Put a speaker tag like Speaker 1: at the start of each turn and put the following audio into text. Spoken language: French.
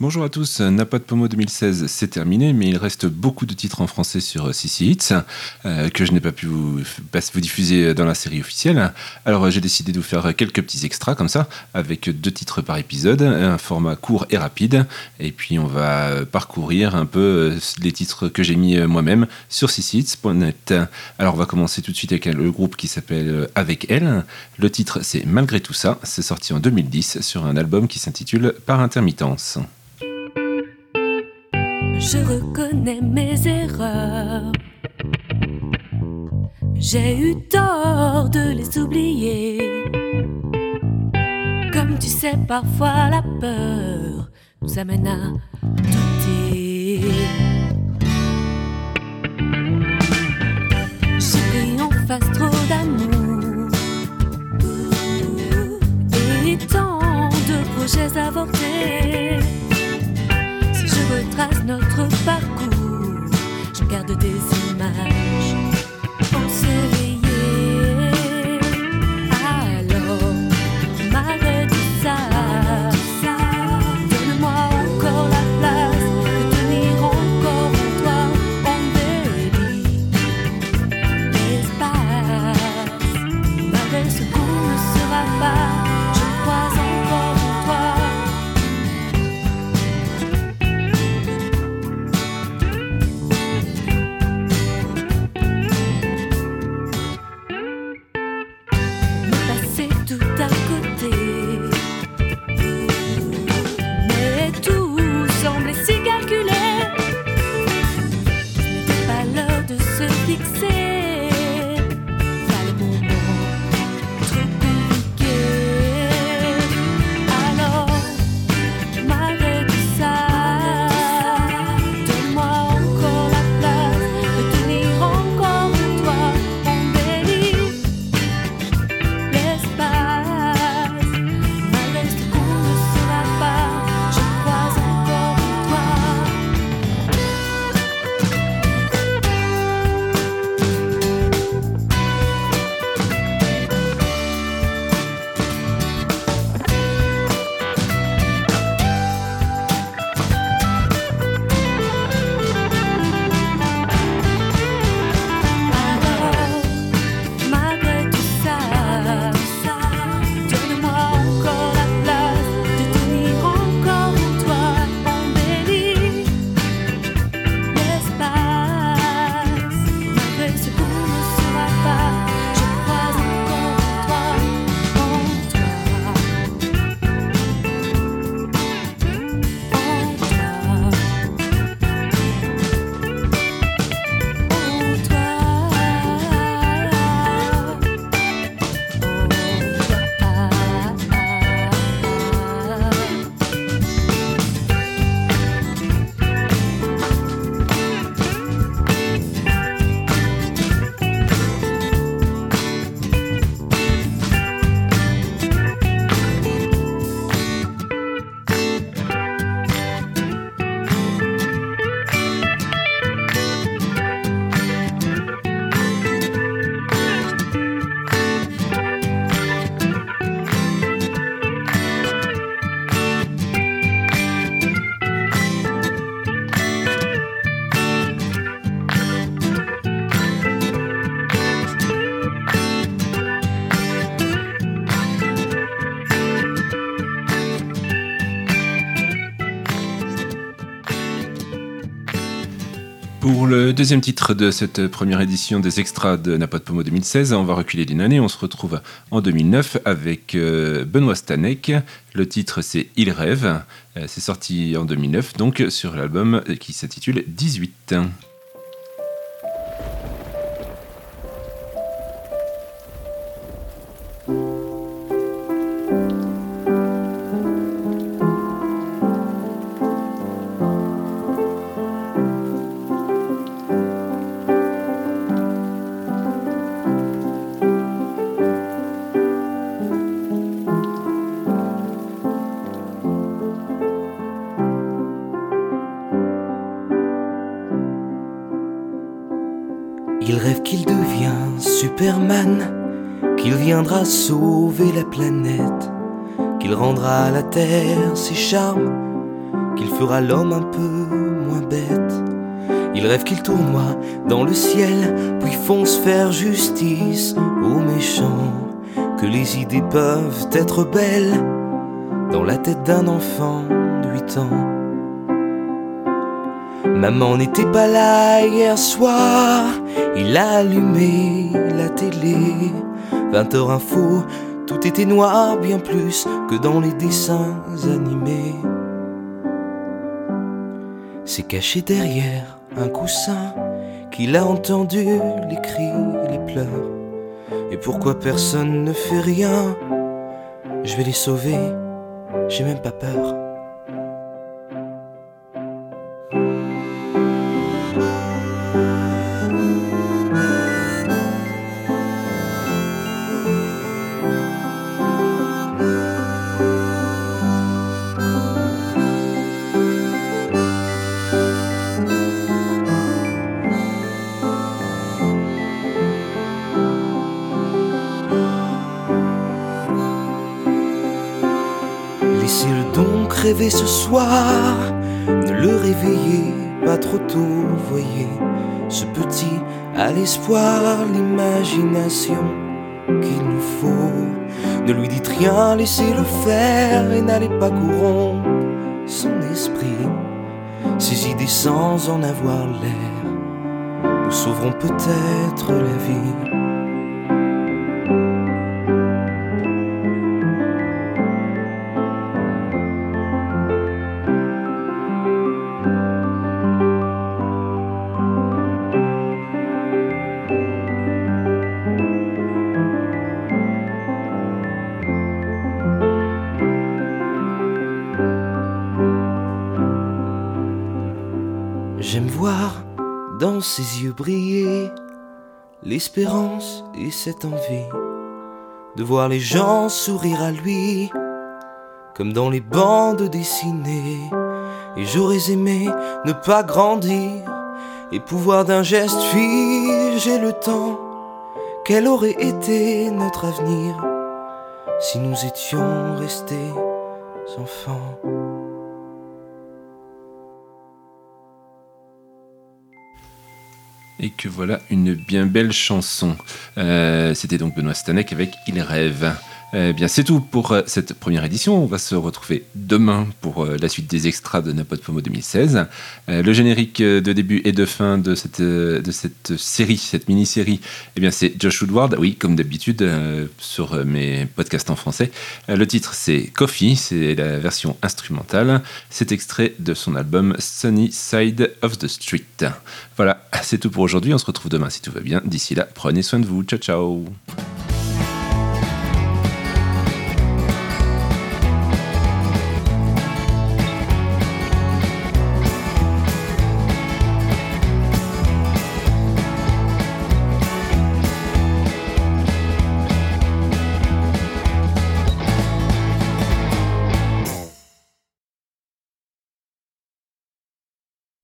Speaker 1: Bonjour à tous, Napa de Pomo 2016 c'est terminé, mais il reste beaucoup de titres en français sur CC Hits euh, que je n'ai pas pu vous, vous, diffuser dans la série officielle. Alors j'ai décidé de vous faire quelques petits extras comme ça, avec deux titres par épisode, un format court et rapide, et puis on va parcourir un peu euh, les titres que j'ai mis euh, moi-même sur cchits.net. Alors on va commencer tout de suite avec le groupe qui s'appelle Avec elle. Le titre c'est Malgré tout ça, c'est sorti en 2010 sur un album qui s'intitule Par intermittence.
Speaker 2: Je reconnais mes erreurs. J'ai eu tort de les oublier. Comme tu sais, parfois la peur nous amène à douter.
Speaker 1: Le deuxième titre de cette première édition des extras de Napote Pomo 2016, on va reculer d'une année. On se retrouve en 2009 avec euh, Benoît Stanek. Le titre c'est Il rêve. Euh, c'est sorti en 2009, donc sur l'album qui s'intitule 18.
Speaker 3: Viendra sauver la planète, qu'il rendra à la terre ses charmes, qu'il fera l'homme un peu moins bête. Il rêve qu'il tournoie dans le ciel, puis fonce faire justice aux méchants. Que les idées peuvent être belles dans la tête d'un enfant de 8 ans. Maman n'était pas là hier soir, il a allumé la télé. 20h info, tout était noir bien plus que dans les dessins animés. C'est caché derrière un coussin qu'il a entendu les cris, les pleurs. Et pourquoi personne ne fait rien? Je vais les sauver, j'ai même pas peur. Ce soir, ne le réveillez pas trop tôt, voyez. Ce petit a l'espoir, l'imagination qu'il nous faut. Ne lui dites rien, laissez-le faire et n'allez pas corrompre son esprit. Ses idées sans en avoir l'air, nous sauverons peut-être la vie. Dans ses yeux briller l'espérance et cette envie de voir les gens sourire à lui comme dans les bandes dessinées. Et j'aurais aimé ne pas grandir et pouvoir d'un geste figer le temps. Quel aurait été notre avenir si nous étions restés enfants?
Speaker 1: Et que voilà une bien belle chanson. Euh, C'était donc Benoît Stanek avec Il rêve. Eh bien, c'est tout pour euh, cette première édition. On va se retrouver demain pour euh, la suite des extras de Napote Pomo 2016. Euh, le générique euh, de début et de fin de cette, de cette série, cette mini-série, eh bien, c'est Josh Woodward. Oui, comme d'habitude, sur mes podcasts en français. Le titre, c'est Coffee. C'est la version instrumentale. C'est extrait de son album Sunny Side of the Street. Voilà, c'est tout pour aujourd'hui. On se retrouve demain si tout va bien. D'ici là, prenez soin de vous. Ciao, ciao.